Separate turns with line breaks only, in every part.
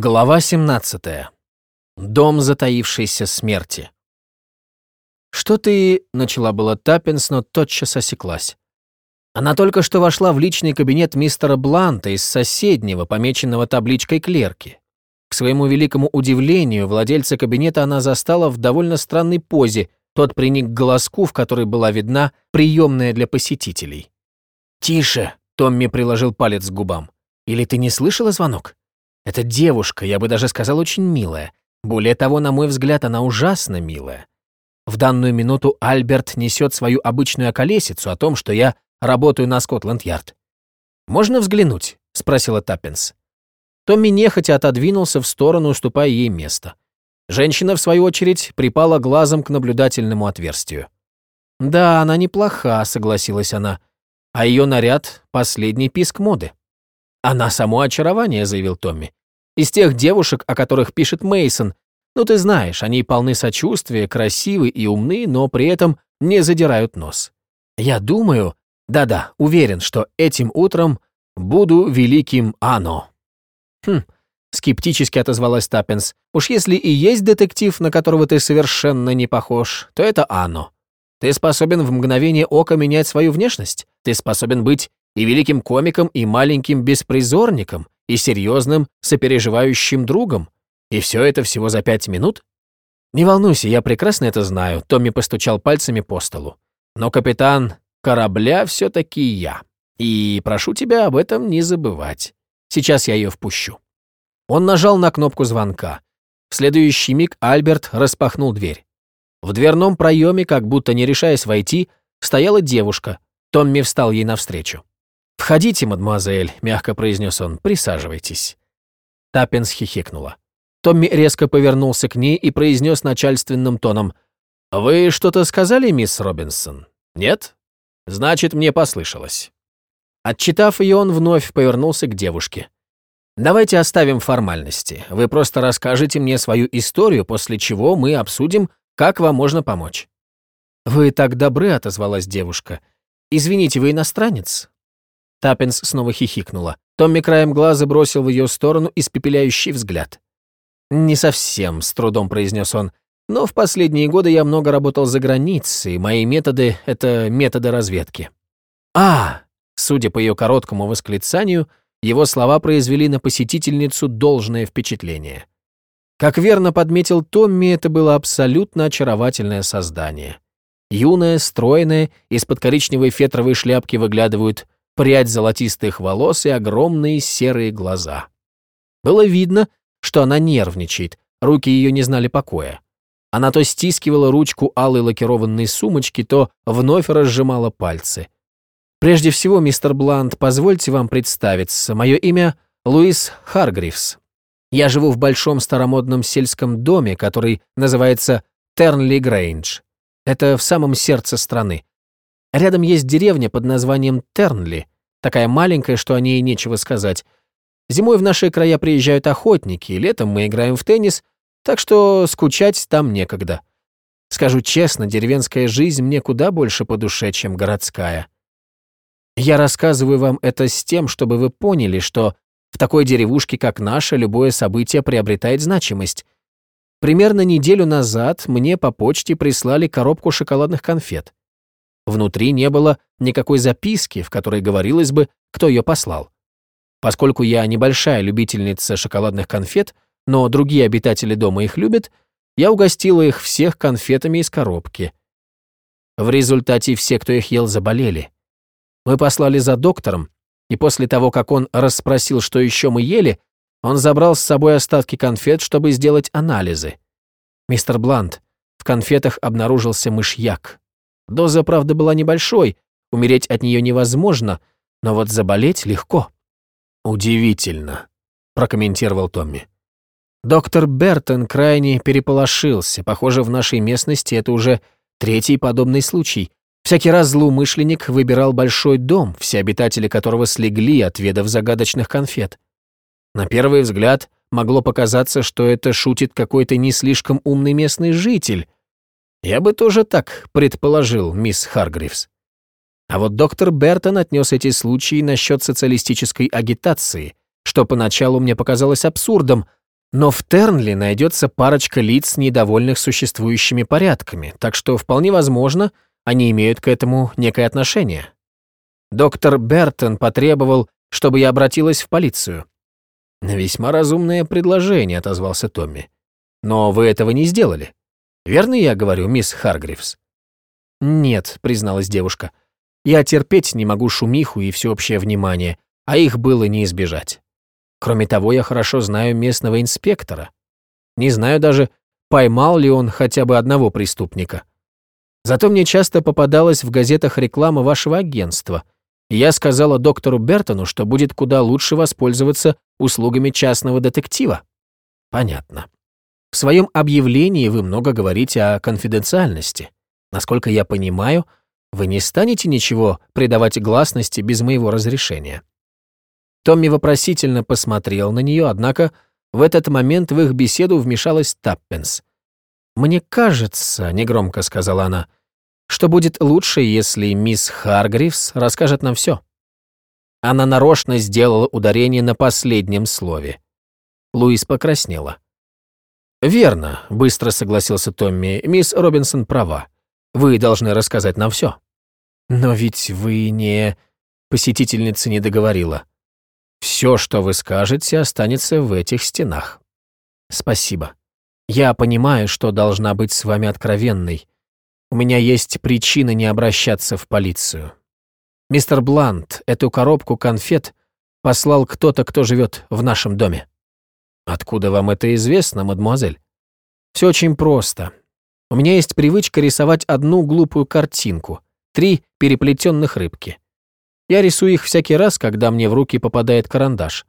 Глава 17. Дом затаившейся смерти. «Что ты...» — начала была Таппинс, но тотчас осеклась. Она только что вошла в личный кабинет мистера Бланта из соседнего, помеченного табличкой клерки. К своему великому удивлению, владельца кабинета она застала в довольно странной позе, тот приник к голоску, в которой была видна приемная для посетителей. «Тише!» — Томми приложил палец к губам. «Или ты не слышала звонок?» Эта девушка, я бы даже сказал, очень милая. Более того, на мой взгляд, она ужасно милая. В данную минуту Альберт несет свою обычную околесицу о том, что я работаю на Скотланд-Ярд. «Можно взглянуть?» — спросила Таппинс. Томми нехотя отодвинулся в сторону, уступая ей место. Женщина, в свою очередь, припала глазом к наблюдательному отверстию. «Да, она неплоха», — согласилась она. «А ее наряд — последний писк моды». «Она само очарование», — заявил Томми. Из тех девушек, о которых пишет Мейсон. Ну, ты знаешь, они полны сочувствия, красивы и умны, но при этом не задирают нос. Я думаю, да-да, уверен, что этим утром буду великим Ано. Хм, скептически отозвалась Таппинс. Уж если и есть детектив, на которого ты совершенно не похож, то это Ано. Ты способен в мгновение ока менять свою внешность. Ты способен быть и великим комиком, и маленьким беспризорником, и серьезным, сопереживающим другом. И все это всего за пять минут? Не волнуйся, я прекрасно это знаю, Томми постучал пальцами по столу. Но капитан корабля все-таки я. И прошу тебя об этом не забывать. Сейчас я ее впущу. Он нажал на кнопку звонка. В следующий миг Альберт распахнул дверь. В дверном проеме, как будто не решаясь войти, стояла девушка. Томми встал ей навстречу. «Входите, мадемуазель», — мягко произнес он, — «присаживайтесь». Таппинс хихикнула. Томми резко повернулся к ней и произнес начальственным тоном, «Вы что-то сказали, мисс Робинсон? Нет? Значит, мне послышалось». Отчитав ее, он вновь повернулся к девушке. «Давайте оставим формальности. Вы просто расскажете мне свою историю, после чего мы обсудим, как вам можно помочь». «Вы так добры», — отозвалась девушка. «Извините, вы иностранец?» Таппинс снова хихикнула. Томми краем глаза бросил в ее сторону испепеляющий взгляд. «Не совсем», — с трудом произнес он. «Но в последние годы я много работал за границей, мои методы — это методы разведки». «А!» Судя по ее короткому восклицанию, его слова произвели на посетительницу должное впечатление. Как верно подметил Томми, это было абсолютно очаровательное создание. Юное, стройное, из-под коричневой фетровой шляпки выглядывают прядь золотистых волос и огромные серые глаза. Было видно, что она нервничает, руки ее не знали покоя. Она то стискивала ручку алой лакированной сумочки, то вновь разжимала пальцы. «Прежде всего, мистер Блант, позвольте вам представиться. Мое имя Луис Харгривс. Я живу в большом старомодном сельском доме, который называется Тернли Грейндж. Это в самом сердце страны. Рядом есть деревня под названием Тернли, такая маленькая, что о ней нечего сказать. Зимой в наши края приезжают охотники, летом мы играем в теннис, так что скучать там некогда. Скажу честно, деревенская жизнь мне куда больше по душе, чем городская. Я рассказываю вам это с тем, чтобы вы поняли, что в такой деревушке, как наша, любое событие приобретает значимость. Примерно неделю назад мне по почте прислали коробку шоколадных конфет. Внутри не было никакой записки, в которой говорилось бы, кто ее послал. Поскольку я небольшая любительница шоколадных конфет, но другие обитатели дома их любят, я угостила их всех конфетами из коробки. В результате все, кто их ел, заболели. Мы послали за доктором, и после того, как он расспросил, что еще мы ели, он забрал с собой остатки конфет, чтобы сделать анализы. Мистер Блант, в конфетах обнаружился мышьяк. Доза, правда, была небольшой, умереть от нее невозможно, но вот заболеть легко. «Удивительно», — прокомментировал Томми. Доктор Бертон крайне переполошился. Похоже, в нашей местности это уже третий подобный случай. Всякий раз злоумышленник выбирал большой дом, все обитатели которого слегли, отведав загадочных конфет. На первый взгляд могло показаться, что это шутит какой-то не слишком умный местный житель, я бы тоже так предположил, мисс Харгривс. А вот доктор Бертон отнес эти случаи насчет социалистической агитации, что поначалу мне показалось абсурдом, Но в Тернли найдется парочка лиц, недовольных существующими порядками, так что вполне возможно, они имеют к этому некое отношение. Доктор Бертон потребовал, чтобы я обратилась в полицию. «Весьма разумное предложение», — отозвался Томми. «Но вы этого не сделали. Верно я говорю, мисс Харгривс?» «Нет», — призналась девушка. «Я терпеть не могу шумиху и всеобщее внимание, а их было не избежать. Кроме того, я хорошо знаю местного инспектора. Не знаю даже, поймал ли он хотя бы одного преступника. Зато мне часто попадалась в газетах реклама вашего агентства, я сказала доктору Бертону, что будет куда лучше воспользоваться услугами частного детектива. Понятно. В своем объявлении вы много говорите о конфиденциальности. Насколько я понимаю, вы не станете ничего придавать гласности без моего разрешения. Томми вопросительно посмотрел на нее, однако в этот момент в их беседу вмешалась Таппенс. «Мне кажется», — негромко сказала она, «что будет лучше, если мисс Харгривс расскажет нам все». Она нарочно сделала ударение на последнем слове. Луис покраснела. «Верно», — быстро согласился Томми, — «мисс Робинсон права. Вы должны рассказать нам все. «Но ведь вы не...» — посетительница не договорила. Все, что вы скажете, останется в этих стенах. Спасибо. Я понимаю, что должна быть с вами откровенной. У меня есть причина не обращаться в полицию. Мистер Блант, эту коробку конфет послал кто-то, кто живет в нашем доме. Откуда вам это известно, мадемуазель? Все очень просто. У меня есть привычка рисовать одну глупую картинку, три переплетенных рыбки. Я рисую их всякий раз, когда мне в руки попадает карандаш.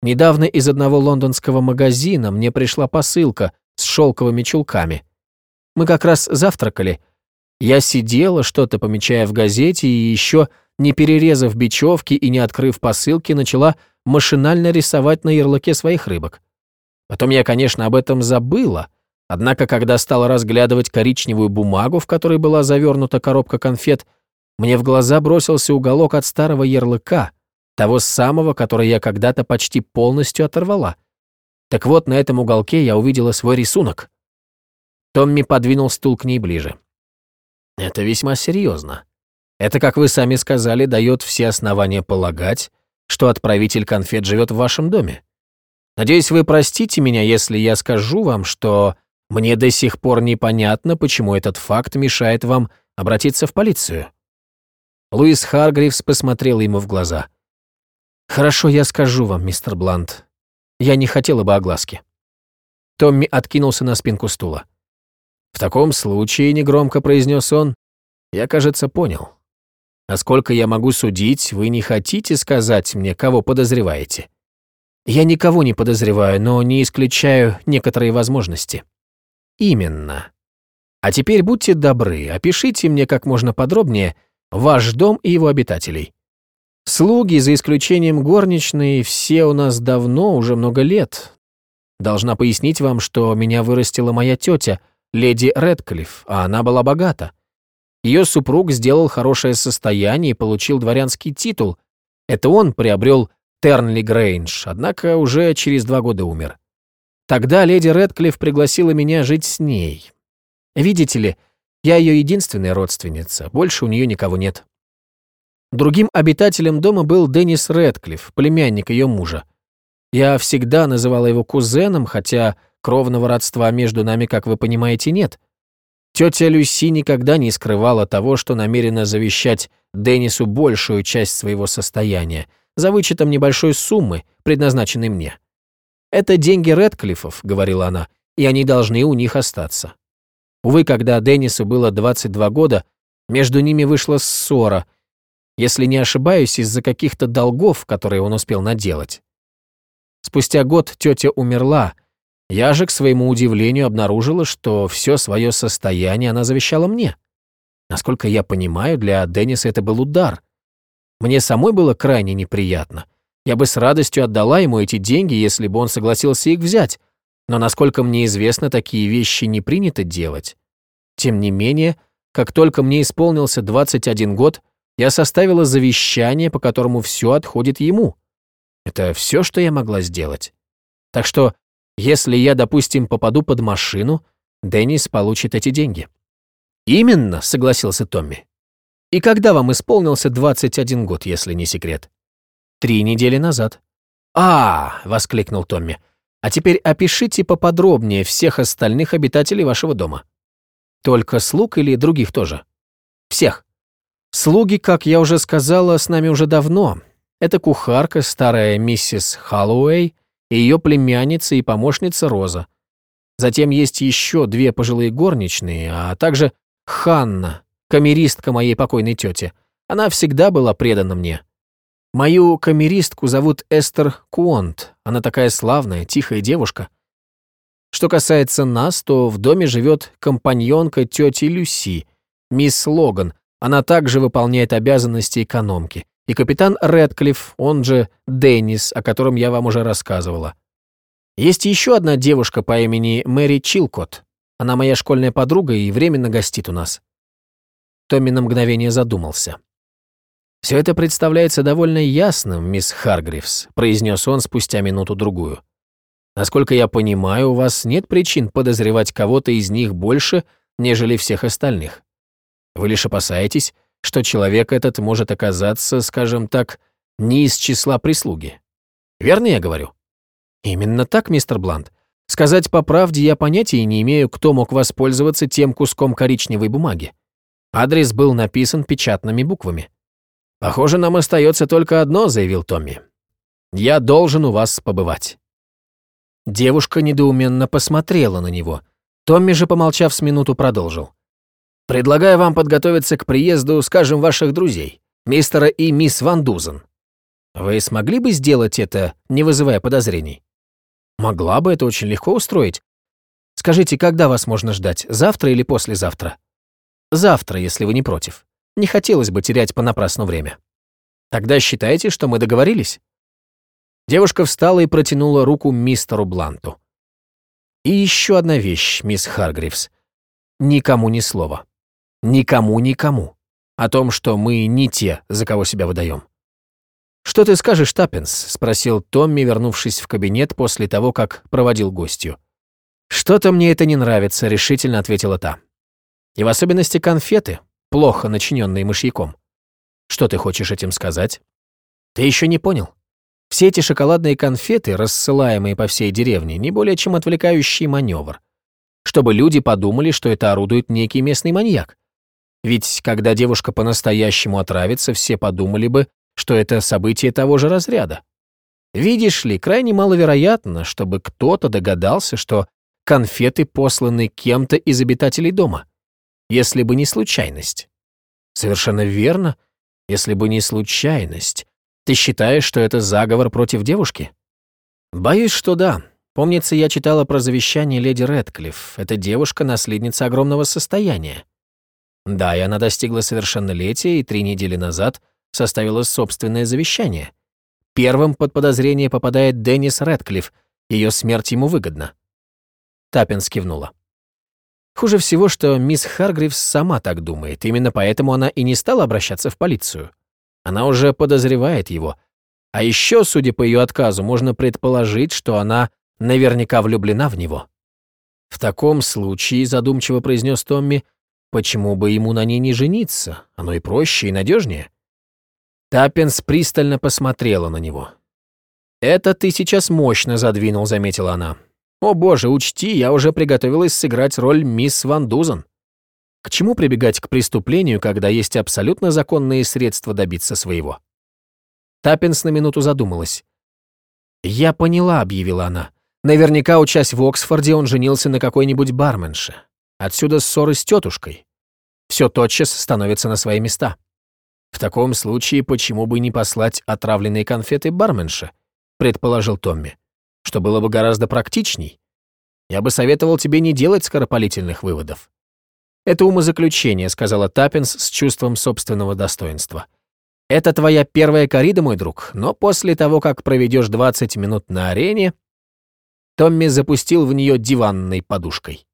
Недавно из одного лондонского магазина мне пришла посылка с шелковыми чулками. Мы как раз завтракали. Я сидела, что-то помечая в газете, и еще, не перерезав бечевки и не открыв посылки, начала машинально рисовать на ярлыке своих рыбок. Потом я, конечно, об этом забыла, однако, когда стала разглядывать коричневую бумагу, в которой была завернута коробка конфет, мне в глаза бросился уголок от старого ярлыка, того самого, который я когда-то почти полностью оторвала. Так вот, на этом уголке я увидела свой рисунок. Томми подвинул стул к ней ближе. Это весьма серьезно. Это, как вы сами сказали, дает все основания полагать, что отправитель конфет живет в вашем доме. Надеюсь, вы простите меня, если я скажу вам, что мне до сих пор непонятно, почему этот факт мешает вам обратиться в полицию. Луис Харгривс посмотрел ему в глаза. «Хорошо, я скажу вам, мистер Блант. Я не хотела бы огласки». Томми откинулся на спинку стула. «В таком случае», — негромко произнес он, — «я, кажется, понял. Насколько я могу судить, вы не хотите сказать мне, кого подозреваете?» «Я никого не подозреваю, но не исключаю некоторые возможности». «Именно. А теперь будьте добры, опишите мне как можно подробнее, — Ваш дом и его обитателей. Слуги, за исключением горничной, все у нас давно, уже много лет. Должна пояснить вам, что меня вырастила моя тетя, леди Редклифф, а она была богата. Ее супруг сделал хорошее состояние и получил дворянский титул. Это он приобрел Тернли Грейндж, однако уже через два года умер. Тогда леди Редклифф пригласила меня жить с ней. Видите ли, я ее единственная родственница, больше у нее никого нет. Другим обитателем дома был Деннис Рэдклифф, племянник ее мужа. Я всегда называла его кузеном, хотя кровного родства между нами, как вы понимаете, нет. Тетя Люси никогда не скрывала того, что намерена завещать Деннису большую часть своего состояния, за вычетом небольшой суммы, предназначенной мне. «Это деньги Рэдклиффов», — говорила она, — «и они должны у них остаться. Увы, когда Деннису было 22 года, между ними вышла ссора, если не ошибаюсь, из-за каких-то долгов, которые он успел наделать. Спустя год тетя умерла. Я же, к своему удивлению, обнаружила, что все свое состояние она завещала мне. Насколько я понимаю, для Денниса это был удар. Мне самой было крайне неприятно. Я бы с радостью отдала ему эти деньги, если бы он согласился их взять, но, насколько мне известно, такие вещи не принято делать. Тем не менее, как только мне исполнился 21 год, я составила завещание, по которому все отходит ему. Это все, что я могла сделать. Так что Если я, допустим, попаду под машину, Деннис получит эти деньги. Именно, согласился Томми. И когда вам исполнился 21 год, если не секрет? Три недели назад. А, воскликнул Томми. А теперь опишите поподробнее всех остальных обитателей вашего дома. Только слуг или других тоже? Всех. Слуги, как я уже сказала, с нами уже давно. Это кухарка, старая миссис Халлоуэй, ее племянница и помощница Роза. Затем есть еще две пожилые горничные, а также Ханна, камеристка моей покойной тети. Она всегда была предана мне. Мою камеристку зовут Эстер Куонт. Она такая славная, тихая девушка. Что касается нас, то в доме живет компаньонка тети Люси, мисс Логан. Она также выполняет обязанности экономки. И капитан Рэдклифф, он же Деннис, о котором я вам уже рассказывала. Есть еще одна девушка по имени Мэри Чилкот. Она моя школьная подруга и временно гостит у нас. Томми на мгновение задумался. «Все это представляется довольно ясным, мисс Харгривс», произнес он спустя минуту-другую. «Насколько я понимаю, у вас нет причин подозревать кого-то из них больше, нежели всех остальных. Вы лишь опасаетесь, что человек этот может оказаться, скажем так, не из числа прислуги. Верно я говорю?» «Именно так, мистер Блант. Сказать по правде, я понятия не имею, кто мог воспользоваться тем куском коричневой бумаги. Адрес был написан печатными буквами. «Похоже, нам остается только одно», — заявил Томми. «Я должен у вас побывать». Девушка недоуменно посмотрела на него. Томми же, помолчав с минуту, продолжил. «Предлагаю вам подготовиться к приезду, скажем, ваших друзей, мистера и мисс Ван Дузен. Вы смогли бы сделать это, не вызывая подозрений?» «Могла бы это очень легко устроить. Скажите, когда вас можно ждать, завтра или послезавтра?» «Завтра, если вы не против». Не хотелось бы терять понапрасну время. Тогда считайте, что мы договорились?» Девушка встала и протянула руку мистеру Бланту. «И еще одна вещь, мисс Харгривс. Никому ни слова. Никому-никому. О том, что мы не те, за кого себя выдаем. «Что ты скажешь, Таппинс?» — спросил Томми, вернувшись в кабинет после того, как проводил гостью. «Что-то мне это не нравится», — решительно ответила та. «И в особенности конфеты плохо начиненные мышьяком. Что ты хочешь этим сказать? Ты еще не понял? Все эти шоколадные конфеты, рассылаемые по всей деревне, не более чем отвлекающий маневр. Чтобы люди подумали, что это орудует некий местный маньяк. Ведь когда девушка по-настоящему отравится, все подумали бы, что это событие того же разряда. Видишь ли, крайне маловероятно, чтобы кто-то догадался, что конфеты посланы кем-то из обитателей дома если бы не случайность. Совершенно верно, если бы не случайность. Ты считаешь, что это заговор против девушки? Боюсь, что да. Помнится, я читала про завещание леди Рэдклифф. Эта девушка — наследница огромного состояния. Да, и она достигла совершеннолетия и три недели назад составила собственное завещание. Первым под подозрение попадает Деннис Рэдклифф. Ее смерть ему выгодна. Таппин кивнула. Хуже всего, что мисс Харгривс сама так думает, именно поэтому она и не стала обращаться в полицию. Она уже подозревает его. А еще, судя по ее отказу, можно предположить, что она наверняка влюблена в него. В таком случае, задумчиво произнес Томми, почему бы ему на ней не жениться? Оно и проще, и надежнее. Таппинс пристально посмотрела на него. «Это ты сейчас мощно задвинул», — заметила она. О боже, учти, я уже приготовилась сыграть роль мисс Ван Дузен. К чему прибегать к преступлению, когда есть абсолютно законные средства добиться своего? Таппинс на минуту задумалась. «Я поняла», — объявила она. «Наверняка, учась в Оксфорде, он женился на какой-нибудь барменше. Отсюда ссоры с тетушкой. Все тотчас становится на свои места. В таком случае, почему бы не послать отравленные конфеты барменше?» — предположил Томми что было бы гораздо практичней. Я бы советовал тебе не делать скоропалительных выводов. Это умозаключение, сказала Таппинс с чувством собственного достоинства. Это твоя первая корида, мой друг, но после того, как проведешь 20 минут на арене, Томми запустил в нее диванной подушкой.